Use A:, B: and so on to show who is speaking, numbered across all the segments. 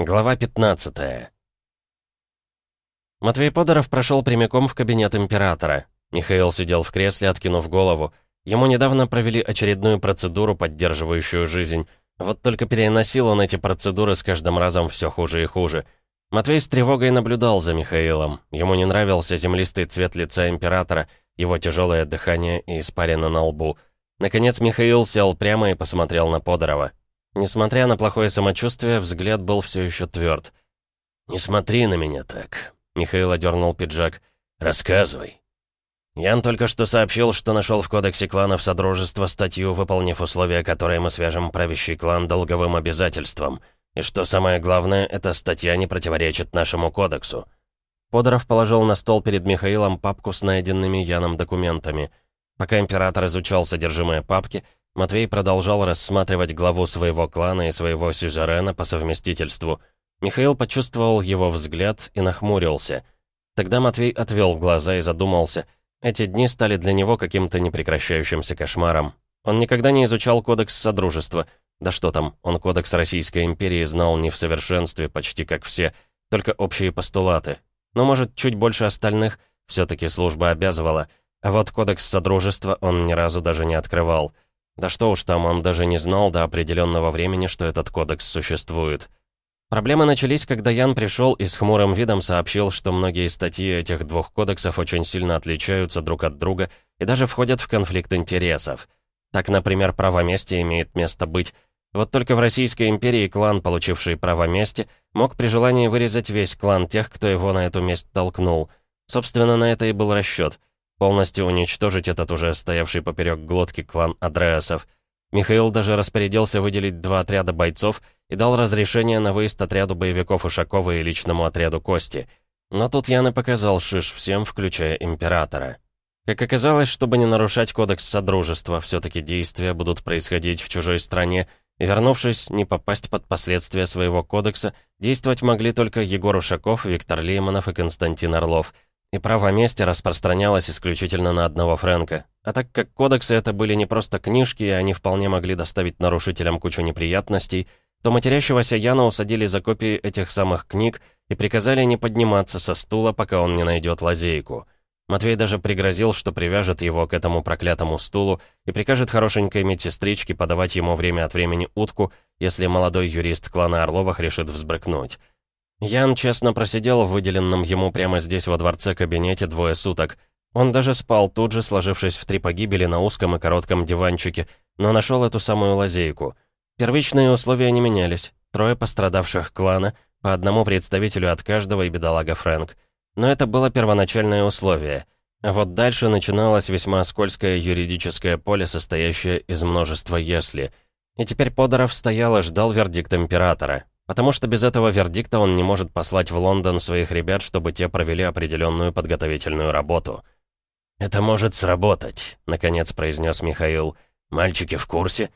A: Глава 15 Матвей Подоров прошел прямиком в кабинет императора. Михаил сидел в кресле, откинув голову. Ему недавно провели очередную процедуру, поддерживающую жизнь. Вот только переносил он эти процедуры с каждым разом все хуже и хуже. Матвей с тревогой наблюдал за Михаилом. Ему не нравился землистый цвет лица императора, его тяжелое дыхание и испарина на лбу. Наконец Михаил сел прямо и посмотрел на Подорова. Несмотря на плохое самочувствие, взгляд был все еще тверд.
B: «Не смотри на меня так», — Михаил одернул пиджак. «Рассказывай». Ян только что сообщил, что нашел в кодексе кланов Содружества статью, выполнив условия, которые мы свяжем правящий клан долговым обязательством. И что самое главное, эта статья не противоречит нашему кодексу.
A: Подоров положил на стол перед Михаилом папку с найденными Яном документами. Пока император изучал содержимое папки, Матвей продолжал рассматривать главу своего клана и своего сюзерена по совместительству. Михаил почувствовал его взгляд и нахмурился. Тогда Матвей отвел глаза и задумался. Эти дни стали для него каким-то непрекращающимся кошмаром. Он никогда не изучал кодекс Содружества. Да что там, он кодекс Российской империи знал не в совершенстве, почти как все, только общие постулаты. Но, может, чуть больше остальных, все-таки служба обязывала. А вот кодекс Содружества он ни разу даже не открывал. Да что уж там, он даже не знал до определенного времени, что этот кодекс существует. Проблемы начались, когда Ян пришел и с хмурым видом сообщил, что многие статьи этих двух кодексов очень сильно отличаются друг от друга и даже входят в конфликт интересов. Так, например, право мести имеет место быть. Вот только в Российской империи клан, получивший право мести, мог при желании вырезать весь клан тех, кто его на эту месть толкнул. Собственно, на это и был расчет. Полностью уничтожить этот уже стоявший поперек глотки клан Адреасов. Михаил даже распорядился выделить два отряда бойцов и дал разрешение на выезд отряду боевиков Ушакова и личному отряду Кости. Но тут Ян и показал шиш всем, включая Императора. Как оказалось, чтобы не нарушать кодекс Содружества, все-таки действия будут происходить в чужой стране, и, вернувшись, не попасть под последствия своего кодекса, действовать могли только Егор Ушаков, Виктор Лейманов и Константин Орлов — и право мести распространялось исключительно на одного Фрэнка. А так как кодексы это были не просто книжки, и они вполне могли доставить нарушителям кучу неприятностей, то матерящегося Яна усадили за копии этих самых книг и приказали не подниматься со стула, пока он не найдет лазейку. Матвей даже пригрозил, что привяжет его к этому проклятому стулу и прикажет хорошенькой медсестричке подавать ему время от времени утку, если молодой юрист клана Орловых решит взбрыкнуть. Ян честно просидел в выделенном ему прямо здесь во дворце кабинете двое суток. Он даже спал тут же, сложившись в три погибели на узком и коротком диванчике, но нашел эту самую лазейку. Первичные условия не менялись. Трое пострадавших клана, по одному представителю от каждого и бедолага Фрэнк. Но это было первоначальное условие. А вот дальше начиналось весьма скользкое юридическое поле, состоящее из множества «если». И теперь Подоров стоял и ждал вердикт императора. Потому что без этого вердикта он не может послать в Лондон своих ребят, чтобы те провели определенную подготовительную работу. «Это может сработать», — наконец произнес Михаил. «Мальчики в курсе?»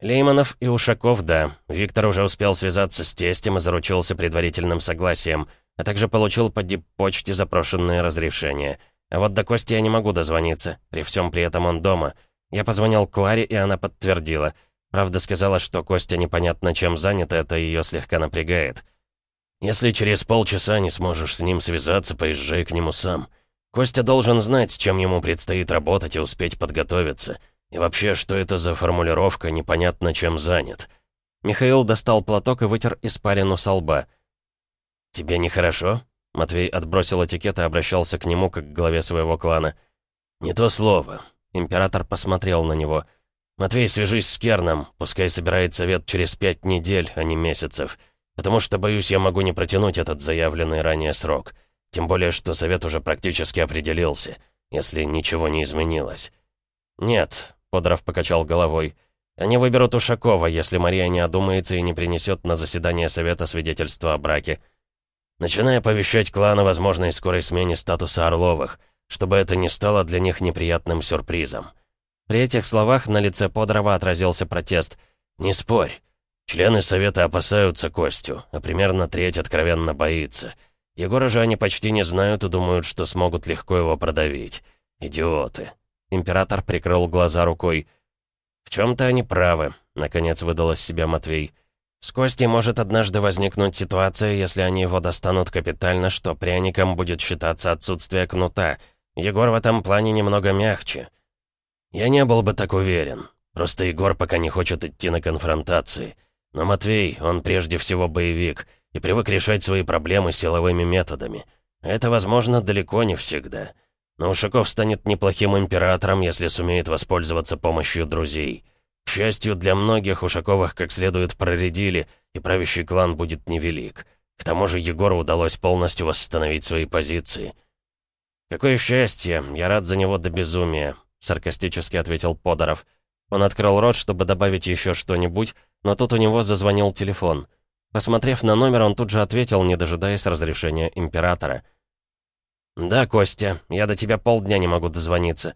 A: Лейманов и Ушаков, да. Виктор уже успел связаться с тестем и заручился предварительным согласием, а также получил по дип-почте запрошенное разрешение. А вот до Кости я не могу дозвониться, при всем при этом он дома. Я позвонил Кларе, и она подтвердила — Правда, сказала, что Костя непонятно чем занят, это ее слегка напрягает. «Если через полчаса не сможешь с ним связаться, поезжай к нему сам. Костя должен знать, с чем ему предстоит работать и успеть подготовиться. И вообще, что это за формулировка «непонятно чем занят»?» Михаил достал платок и вытер испарину со лба. «Тебе нехорошо?» Матвей отбросил этикет и обращался к нему, как к главе своего клана. «Не то слово». Император посмотрел на него – «Матвей, свяжись с Керном, пускай собирает совет через пять недель, а не месяцев, потому что, боюсь, я могу не протянуть этот заявленный ранее срок. Тем более, что совет уже практически определился, если ничего не изменилось». «Нет», — Подров покачал головой, — «они выберут Ушакова, если Мария не одумается и не принесет на заседание совета свидетельство о браке. Начиная оповещать клан о возможной скорой смене статуса Орловых, чтобы это не стало для них неприятным сюрпризом». При этих словах на лице Подрова отразился протест. «Не спорь. Члены Совета опасаются Костю, а примерно треть откровенно боится. Егора же они почти не знают и думают, что смогут легко его продавить. Идиоты». Император прикрыл глаза рукой. «В чем-то они правы», — наконец выдал из себя Матвей. «В С Костей может однажды возникнуть ситуация, если они его достанут капитально, что пряником будет считаться отсутствие кнута. Егор в этом плане немного мягче. Я не был бы так уверен. Просто Егор пока не хочет идти на конфронтации. Но Матвей, он прежде всего боевик и привык решать свои проблемы силовыми методами. Это возможно далеко не всегда. Но Ушаков станет неплохим императором, если сумеет воспользоваться помощью друзей. К счастью, для многих Ушаковых как следует проредили, и правящий клан будет невелик. К тому же Егору удалось полностью восстановить свои позиции. «Какое счастье! Я рад за него до безумия», — саркастически ответил Подоров. Он открыл рот, чтобы добавить еще что-нибудь, но тут у него зазвонил телефон. Посмотрев на номер, он тут же ответил, не дожидаясь разрешения императора. «Да, Костя, я до тебя полдня не могу дозвониться.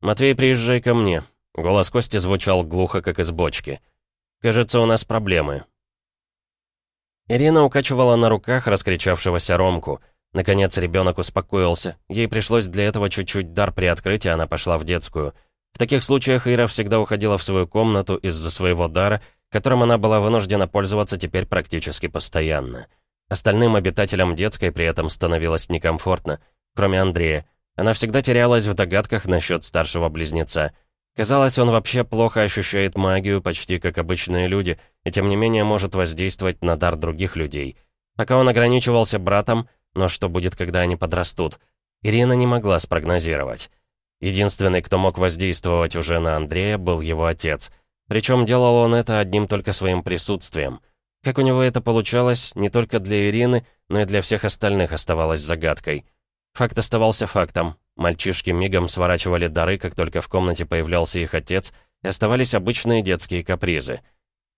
A: Матвей, приезжай ко мне». Голос Кости звучал глухо, как из бочки. «Кажется, у нас проблемы». Ирина укачивала на руках раскричавшегося Ромку. Наконец ребенок успокоился. Ей пришлось для этого чуть-чуть дар приоткрыть, и она пошла в детскую. В таких случаях Ира всегда уходила в свою комнату из-за своего дара, которым она была вынуждена пользоваться теперь практически постоянно. Остальным обитателям детской при этом становилось некомфортно, кроме Андрея. Она всегда терялась в догадках насчет старшего близнеца. Казалось, он вообще плохо ощущает магию, почти как обычные люди, и тем не менее может воздействовать на дар других людей. Пока он ограничивался братом, но что будет, когда они подрастут? Ирина не могла спрогнозировать. Единственный, кто мог воздействовать уже на Андрея, был его отец. Причем делал он это одним только своим присутствием. Как у него это получалось, не только для Ирины, но и для всех остальных оставалось загадкой. Факт оставался фактом. Мальчишки мигом сворачивали дары, как только в комнате появлялся их отец, и оставались обычные детские капризы.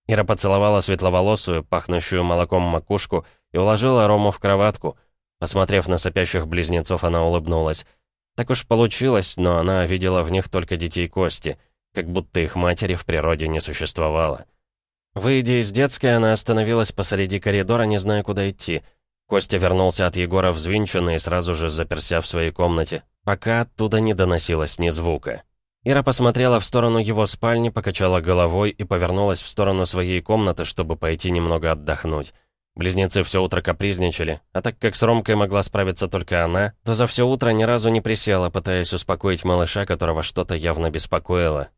A: Ира поцеловала светловолосую, пахнущую молоком макушку и уложила Рому в кроватку. Посмотрев на сопящих близнецов, она улыбнулась. Так уж получилось, но она видела в них только детей Кости, как будто их матери в природе не существовало. Выйдя из детской, она остановилась посреди коридора, не зная, куда идти. Костя вернулся от Егора взвинченный и сразу же заперся в своей комнате, пока оттуда не доносилось ни звука. Ира посмотрела в сторону его спальни, покачала головой и повернулась в сторону своей комнаты, чтобы пойти немного отдохнуть. Близнецы все утро капризничали, а так как с Ромкой могла справиться только она, то за все утро ни разу не присела, пытаясь успокоить малыша, которого что-то явно беспокоило.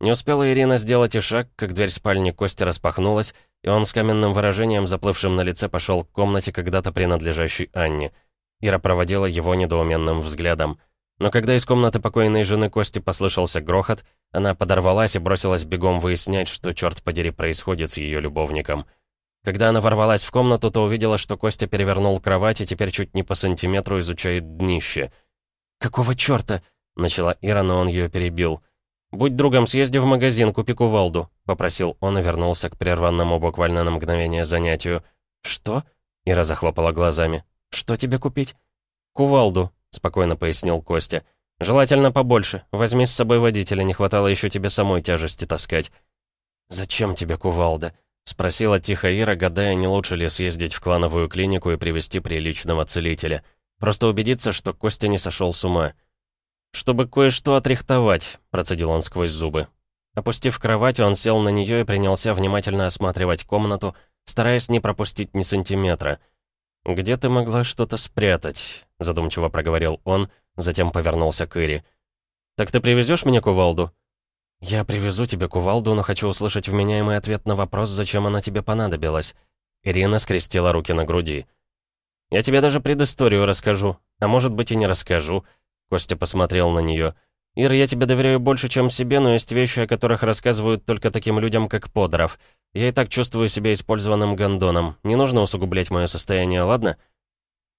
A: Не успела Ирина сделать и шаг, как дверь спальни Кости распахнулась, и он с каменным выражением, заплывшим на лице, пошел к комнате, когда-то принадлежащей Анне. Ира проводила его недоуменным взглядом. Но когда из комнаты покойной жены Кости послышался грохот, она подорвалась и бросилась бегом выяснять, что, черт подери, происходит с ее любовником — когда она ворвалась в комнату, то увидела, что Костя перевернул кровать и теперь чуть не по сантиметру изучает днище. «Какого чёрта?» — начала Ира, но он её перебил. «Будь другом, съезди в магазин, купи кувалду», — попросил он и вернулся к прерванному буквально на мгновение занятию. «Что?» — Ира захлопала глазами. «Что тебе купить?» «Кувалду», — спокойно пояснил Костя. «Желательно побольше. Возьми с собой водителя, не хватало ещё тебе самой тяжести таскать». «Зачем тебе кувалда?» Спросила тихо Ира, гадая, не лучше ли съездить в клановую клинику и привести приличного целителя. Просто убедиться, что Костя не сошел с ума. «Чтобы кое-что отрихтовать», — процедил он сквозь зубы. Опустив кровать, он сел на нее и принялся внимательно осматривать комнату, стараясь не пропустить ни сантиметра. «Где ты могла что-то спрятать?» — задумчиво проговорил он, затем повернулся к Ире. «Так ты привезешь мне кувалду?» «Я привезу тебе кувалду, но хочу услышать вменяемый ответ на вопрос, зачем она тебе понадобилась». Ирина скрестила руки на груди. «Я тебе даже предысторию расскажу, а может быть и не расскажу». Костя посмотрел на нее. «Ир, я тебе доверяю больше, чем себе, но есть вещи, о которых рассказывают только таким людям, как Подоров. Я и так чувствую себя использованным гондоном. Не нужно усугублять мое состояние, ладно?»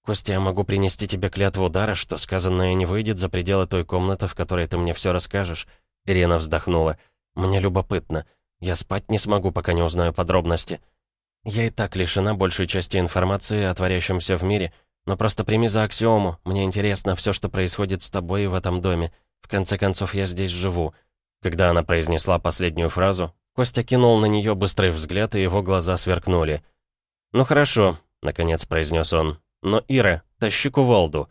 A: «Костя, я могу принести тебе клятву дара, что сказанное не выйдет за пределы той комнаты, в которой ты мне все расскажешь. Ирина вздохнула. «Мне любопытно. Я спать не смогу, пока не узнаю подробности. Я и так лишена большей части информации о творящемся в мире, но просто прими за аксиому. Мне интересно все, что происходит с тобой и в этом доме. В конце концов, я здесь живу». Когда она произнесла последнюю фразу, Костя кинул на нее быстрый взгляд, и его глаза сверкнули. «Ну хорошо», — наконец произнес он. «Но, Ира, тащи кувалду.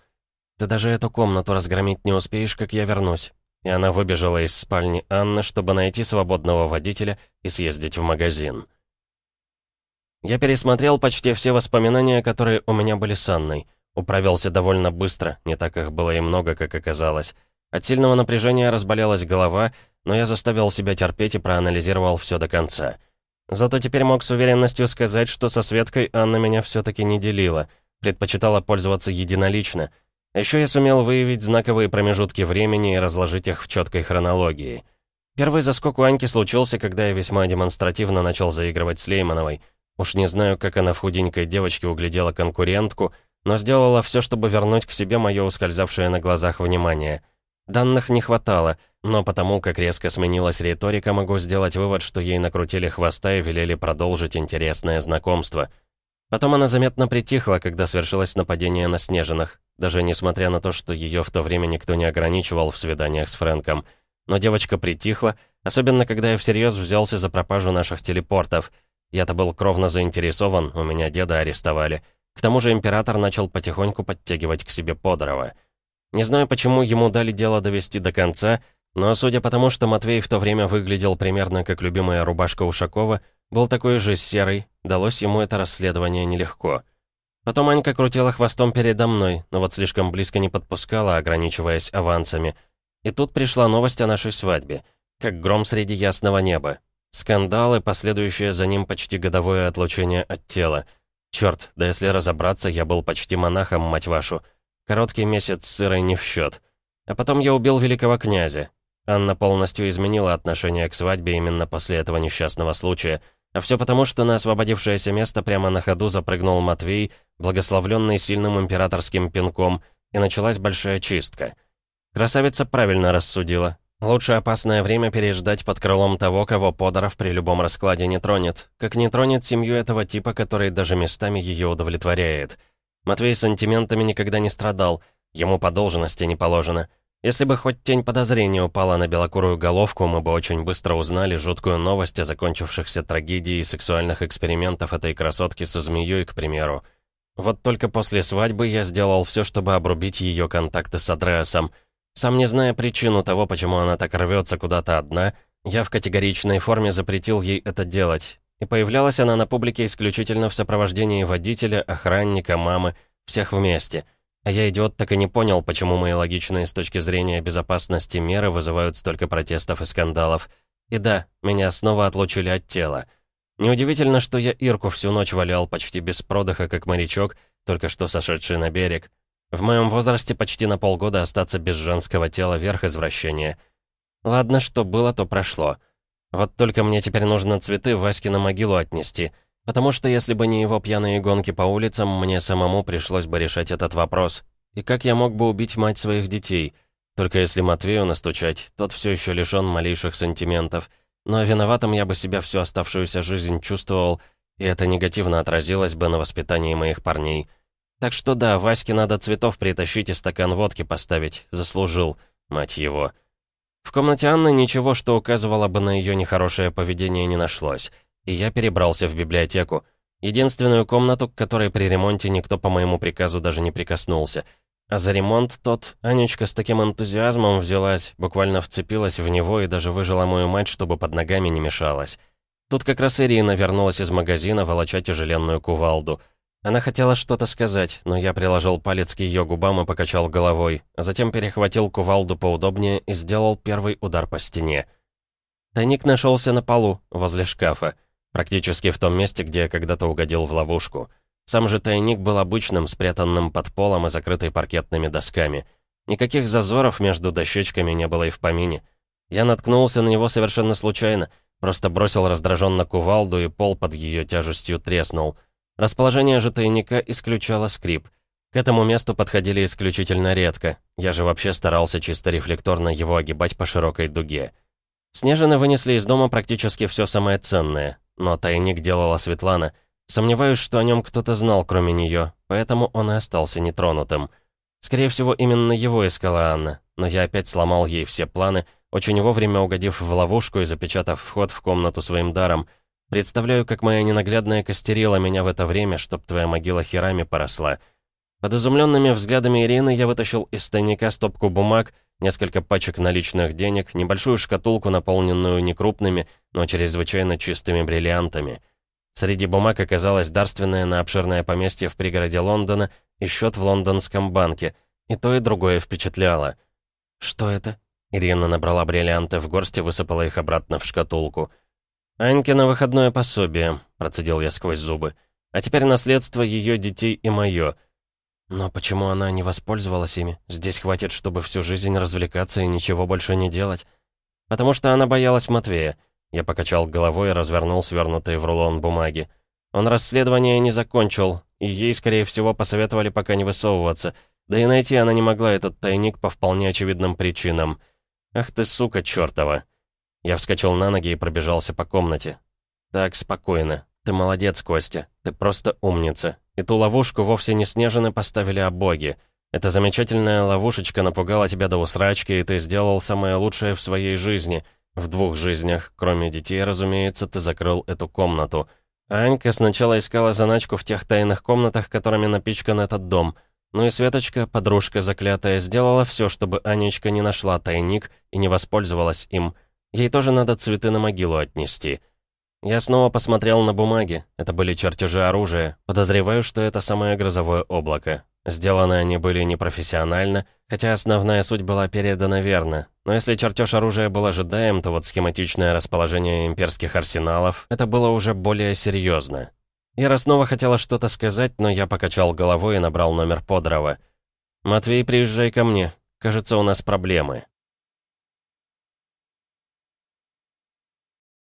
A: Ты даже эту комнату разгромить не успеешь, как я вернусь и она выбежала из спальни Анны, чтобы найти свободного водителя и съездить в магазин. Я пересмотрел почти все воспоминания, которые у меня были с Анной. Управился довольно быстро, не так их было и много, как оказалось. От сильного напряжения разболелась голова, но я заставил себя терпеть и проанализировал все до конца. Зато теперь мог с уверенностью сказать, что со Светкой Анна меня все-таки не делила, предпочитала пользоваться единолично. Еще я сумел выявить знаковые промежутки времени и разложить их в четкой хронологии. Первый заскок у Аньки случился, когда я весьма демонстративно начал заигрывать с Леймановой. Уж не знаю, как она в худенькой девочке углядела конкурентку, но сделала все, чтобы вернуть к себе мое ускользавшее на глазах внимание. Данных не хватало, но потому, как резко сменилась риторика, могу сделать вывод, что ей накрутили хвоста и велели продолжить интересное знакомство. Потом она заметно притихла, когда свершилось нападение на Снежинах, даже несмотря на то, что ее в то время никто не ограничивал в свиданиях с Фрэнком. Но девочка притихла, особенно когда я всерьез взялся за пропажу наших телепортов. Я-то был кровно заинтересован, у меня деда арестовали — к тому же император начал потихоньку подтягивать к себе Подорова. Не знаю, почему ему дали дело довести до конца, но судя по тому, что Матвей в то время выглядел примерно как любимая рубашка Ушакова, был такой же серый, далось ему это расследование нелегко. Потом Анька крутила хвостом передо мной, но вот слишком близко не подпускала, ограничиваясь авансами. И тут пришла новость о нашей свадьбе, как гром среди ясного неба. Скандалы, последующее за ним почти годовое отлучение от тела — Черт, да если разобраться, я был почти монахом, мать вашу. Короткий месяц сырой не в счет. А потом я убил великого князя. Анна полностью изменила отношение к свадьбе именно после этого несчастного случая. А все потому, что на освободившееся место прямо на ходу запрыгнул Матвей, благословленный сильным императорским пинком, и началась большая чистка. Красавица правильно рассудила. Лучше опасное время переждать под крылом того, кого Подоров при любом раскладе не тронет. Как не тронет семью этого типа, который даже местами ее удовлетворяет. Матвей сантиментами никогда не страдал, ему по должности не положено. Если бы хоть тень подозрения упала на белокурую головку, мы бы очень быстро узнали жуткую новость о закончившихся трагедией сексуальных экспериментов этой красотки со змеей, к примеру. Вот только после свадьбы я сделал все, чтобы обрубить ее контакты с Адреасом — сам не зная причину того, почему она так рвется куда-то одна, я в категоричной форме запретил ей это делать. И появлялась она на публике исключительно в сопровождении водителя, охранника, мамы, всех вместе. А я, идиот, так и не понял, почему мои логичные с точки зрения безопасности меры вызывают столько протестов и скандалов. И да, меня снова отлучили от тела. Неудивительно, что я Ирку всю ночь валял почти без продыха, как морячок, только что сошедший на берег. В моем возрасте почти на полгода остаться без женского тела — верх извращения. Ладно, что было, то прошло. Вот только мне теперь нужно цветы Ваське на могилу отнести, потому что если бы не его пьяные гонки по улицам, мне самому пришлось бы решать этот вопрос. И как я мог бы убить мать своих детей? Только если Матвею настучать, тот все еще лишен малейших сантиментов. Но виноватым я бы себя всю оставшуюся жизнь чувствовал, и это негативно отразилось бы на воспитании моих парней. Так что да, Ваське надо цветов притащить и стакан водки поставить. Заслужил, мать его. В комнате Анны ничего, что указывало бы на ее нехорошее поведение, не нашлось. И я перебрался в библиотеку. Единственную комнату, к которой при ремонте никто по моему приказу даже не прикоснулся. А за ремонт тот Анечка с таким энтузиазмом взялась, буквально вцепилась в него и даже выжила мою мать, чтобы под ногами не мешалась. Тут как раз Ирина вернулась из магазина, волоча тяжеленную кувалду — она хотела что-то сказать, но я приложил палец к ее губам и покачал головой, а затем перехватил кувалду поудобнее и сделал первый удар по стене. Тайник нашелся на полу, возле шкафа, практически в том месте, где я когда-то угодил в ловушку. Сам же тайник был обычным, спрятанным под полом и закрытый паркетными досками. Никаких зазоров между дощечками не было и в помине. Я наткнулся на него совершенно случайно, просто бросил раздраженно кувалду, и пол под ее тяжестью треснул — Расположение же тайника исключало скрип. К этому месту подходили исключительно редко. Я же вообще старался чисто рефлекторно его огибать по широкой дуге. Снежины вынесли из дома практически все самое ценное, но тайник делала Светлана. Сомневаюсь, что о нем кто-то знал, кроме нее, поэтому он и остался нетронутым. Скорее всего, именно его искала Анна, но я опять сломал ей все планы, очень вовремя угодив в ловушку и запечатав вход в комнату своим даром — Представляю, как моя ненаглядная костерила меня в это время, чтоб твоя могила херами поросла. Под изумленными взглядами Ирины я вытащил из тайника стопку бумаг, несколько пачек наличных денег, небольшую шкатулку, наполненную некрупными, но чрезвычайно чистыми бриллиантами. Среди бумаг оказалось дарственное на обширное поместье в пригороде Лондона и счет в лондонском банке. И то, и другое впечатляло. «Что это?» Ирина набрала бриллианты в горсти, высыпала их обратно в шкатулку. «Анькино выходное пособие», — процедил я сквозь зубы. «А теперь наследство ее детей и мое. Но почему она не воспользовалась ими? Здесь хватит, чтобы всю жизнь развлекаться и ничего больше не делать. Потому что она боялась Матвея. Я покачал головой и развернул свернутые в рулон бумаги. Он расследование не закончил, и ей, скорее всего, посоветовали пока не высовываться. Да и найти она не могла этот тайник по вполне очевидным причинам. Ах ты, сука чертова. Я вскочил на ноги и пробежался по комнате. Так, спокойно. Ты молодец, Костя. Ты просто умница. И ту ловушку вовсе не снежины поставили, а боги. Эта замечательная ловушечка напугала тебя до усрачки, и ты сделал самое лучшее в своей жизни. В двух жизнях, кроме детей, разумеется, ты закрыл эту комнату. Анька сначала искала заначку в тех тайных комнатах, которыми напичкан этот дом. Ну и Светочка, подружка заклятая, сделала все, чтобы Анечка не нашла тайник и не воспользовалась им. Ей тоже надо цветы на могилу отнести. Я снова посмотрел на бумаги. Это были чертежи оружия. Подозреваю, что это самое грозовое облако. Сделаны они были непрофессионально, хотя основная суть была передана верно. Но если чертеж оружия был ожидаем, то вот схематичное расположение имперских арсеналов — это было уже более серьезно. Ира снова хотела что-то сказать, но я покачал головой и набрал номер Подрова. «Матвей, приезжай ко мне. Кажется, у нас проблемы».